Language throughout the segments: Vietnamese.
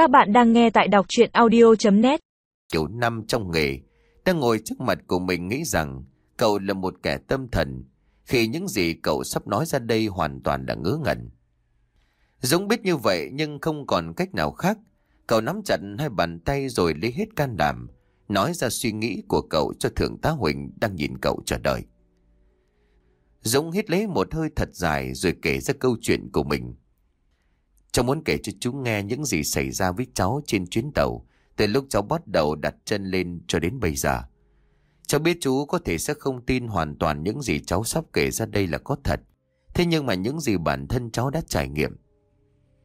Các bạn đang nghe tại đọc chuyện audio.net Kiểu năm trong nghề đang ngồi trước mặt của mình nghĩ rằng cậu là một kẻ tâm thần khi những gì cậu sắp nói ra đây hoàn toàn là ngớ ngẩn. Dũng biết như vậy nhưng không còn cách nào khác. Cậu nắm chặt hai bàn tay rồi lấy hết can đảm, nói ra suy nghĩ của cậu cho Thượng tá Huỳnh đang nhìn cậu chờ đợi. Dũng hít lấy một hơi thật dài rồi kể ra câu chuyện của mình. Cháu muốn kể cho chú nghe những gì xảy ra với cháu trên chuyến tàu từ lúc cháu bắt đầu đặt chân lên cho đến bây giờ. Cháu biết chú có thể sẽ không tin hoàn toàn những gì cháu sắp kể ra đây là có thật. Thế nhưng mà những gì bản thân cháu đã trải nghiệm.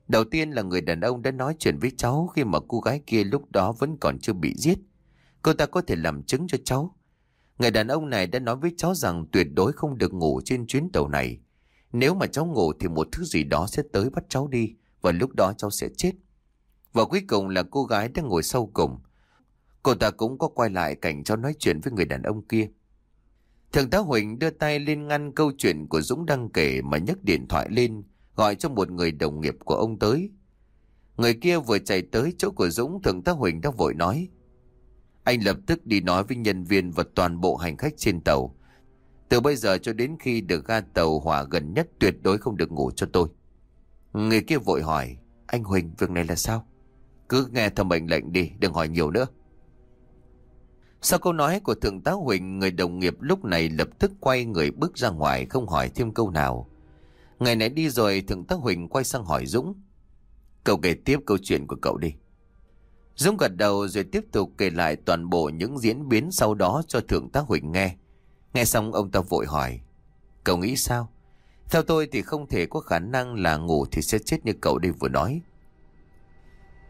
Đầu tiên là người đàn ông đã nói chuyện với cháu khi mà cô gái kia lúc đó vẫn còn chưa bị giết. Cô ta có thể làm chứng cho cháu. Người đàn ông này đã nói với cháu rằng tuyệt đối không được ngủ trên chuyến tàu này. Nếu mà cháu ngủ thì một thứ gì đó sẽ tới bắt cháu đi và lúc đó cháu sẽ chết. Và cuối cùng là cô gái đang ngồi sau cùng. Cô ta cũng có quay lại cảnh cháu nói chuyện với người đàn ông kia. Thượng tá Huỳnh đưa tay lên ngăn câu chuyện của Dũng đang kể mà nhấc điện thoại lên, gọi cho một người đồng nghiệp của ông tới. Người kia vừa chạy tới chỗ của Dũng, Thượng tá Huỳnh đã vội nói. Anh lập tức đi nói với nhân viên và toàn bộ hành khách trên tàu. Từ bây giờ cho đến khi được ga tàu hỏa gần nhất tuyệt đối không được ngủ cho tôi. Người kia vội hỏi, anh Huỳnh, việc này là sao? Cứ nghe theo mệnh lệnh đi, đừng hỏi nhiều nữa. Sau câu nói của Thượng tá Huỳnh, người đồng nghiệp lúc này lập tức quay người bước ra ngoài không hỏi thêm câu nào. Ngày nãy đi rồi, Thượng tá Huỳnh quay sang hỏi Dũng. Cậu kể tiếp câu chuyện của cậu đi. Dũng gật đầu rồi tiếp tục kể lại toàn bộ những diễn biến sau đó cho Thượng tá Huỳnh nghe. Nghe xong ông ta vội hỏi. Cậu nghĩ sao? Theo tôi thì không thể có khả năng là ngủ thì sẽ chết như cậu đây vừa nói.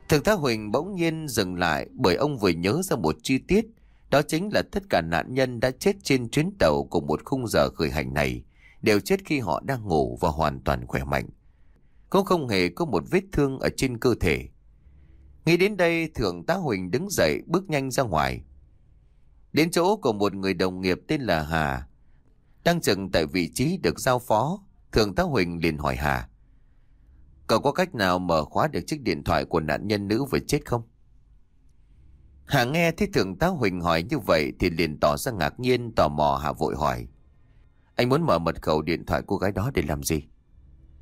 Thượng tá Huỳnh bỗng nhiên dừng lại bởi ông vừa nhớ ra một chi tiết. Đó chính là tất cả nạn nhân đã chết trên chuyến tàu cùng một khung giờ khởi hành này đều chết khi họ đang ngủ và hoàn toàn khỏe mạnh. Cũng không hề có một vết thương ở trên cơ thể. Nghĩ đến đây, Thượng tá Huỳnh đứng dậy bước nhanh ra ngoài. Đến chỗ của một người đồng nghiệp tên là Hà. Đang dừng tại vị trí được giao phó, Thượng tá Huỳnh liền hỏi Hà. Cậu có cách nào mở khóa được chiếc điện thoại của nạn nhân nữ vừa chết không? Hà nghe thấy Thượng tá Huỳnh hỏi như vậy thì liền tỏ ra ngạc nhiên tò mò Hà vội hỏi. Anh muốn mở mật khẩu điện thoại cô gái đó để làm gì?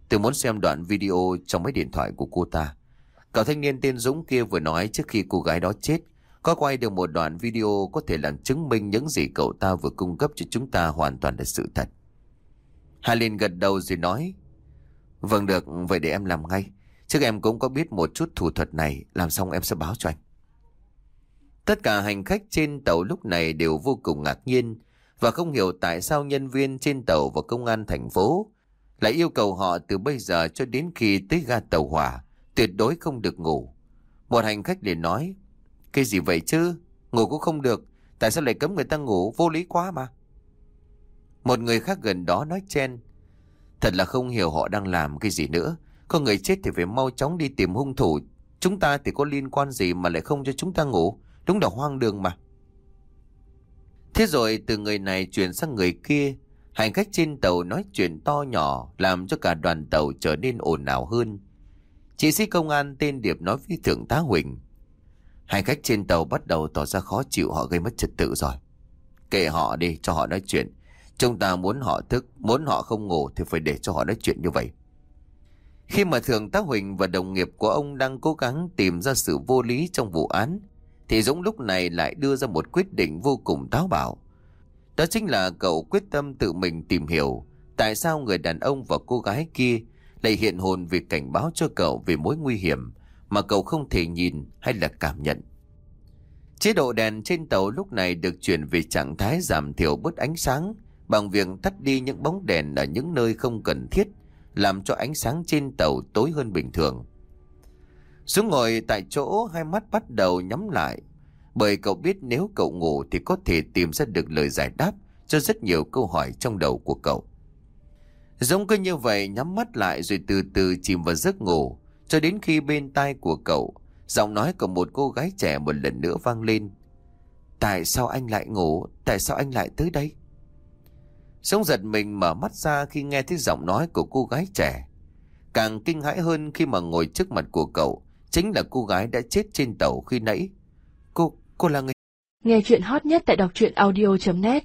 Tôi muốn xem đoạn video trong mấy điện thoại của cô ta. Cậu thanh niên tên Dũng kia vừa nói trước khi cô gái đó chết, có quay được một đoạn video có thể làm chứng minh những gì cậu ta vừa cung cấp cho chúng ta hoàn toàn là sự thật. Hà Liên gật đầu rồi nói, Vâng được, vậy để em làm ngay. Trước em cũng có biết một chút thủ thuật này, làm xong em sẽ báo cho anh. Tất cả hành khách trên tàu lúc này đều vô cùng ngạc nhiên và không hiểu tại sao nhân viên trên tàu và công an thành phố lại yêu cầu họ từ bây giờ cho đến khi tới ga tàu hỏa tuyệt đối không được ngủ. Một hành khách liền nói, cái gì vậy chứ, ngủ cũng không được, tại sao lại cấm người ta ngủ, vô lý quá mà. Một người khác gần đó nói chen, thật là không hiểu họ đang làm cái gì nữa, có người chết thì phải mau chóng đi tìm hung thủ, chúng ta thì có liên quan gì mà lại không cho chúng ta ngủ, đúng là hoang đường mà. Thế rồi từ người này chuyển sang người kia, hành khách trên tàu nói chuyện to nhỏ làm cho cả đoàn tàu trở nên ồn ào hơn. Chị sĩ công an tên Điệp nói với Thượng tá Huỳnh. Hành khách trên tàu bắt đầu tỏ ra khó chịu họ gây mất trật tự rồi. Kệ họ đi, cho họ nói chuyện. Chúng ta muốn họ thức, muốn họ không ngủ thì phải để cho họ nói chuyện như vậy. Khi mà Thượng tá Huỳnh và đồng nghiệp của ông đang cố gắng tìm ra sự vô lý trong vụ án, thì Dũng lúc này lại đưa ra một quyết định vô cùng táo bạo. Đó chính là cậu quyết tâm tự mình tìm hiểu tại sao người đàn ông và cô gái kia lại hiện hồn việc cảnh báo cho cậu về mối nguy hiểm mà cậu không thể nhìn hay là cảm nhận. Chế độ đèn trên tàu lúc này được chuyển về trạng thái giảm thiểu bớt ánh sáng bằng việc tắt đi những bóng đèn ở những nơi không cần thiết, làm cho ánh sáng trên tàu tối hơn bình thường. Xuống ngồi tại chỗ, hai mắt bắt đầu nhắm lại, bởi cậu biết nếu cậu ngủ thì có thể tìm ra được lời giải đáp cho rất nhiều câu hỏi trong đầu của cậu. Giống cứ như vậy, nhắm mắt lại rồi từ từ chìm vào giấc ngủ, cho đến khi bên tai của cậu, giọng nói của một cô gái trẻ một lần nữa vang lên. Tại sao anh lại ngủ? Tại sao anh lại tới đây? Sống giật mình mở mắt ra khi nghe thấy giọng nói của cô gái trẻ. Càng kinh hãi hơn khi mà ngồi trước mặt của cậu chính là cô gái đã chết trên tàu khi nãy. Cô, cô là người... Nghe chuyện hot nhất tại đọc truyện audio.net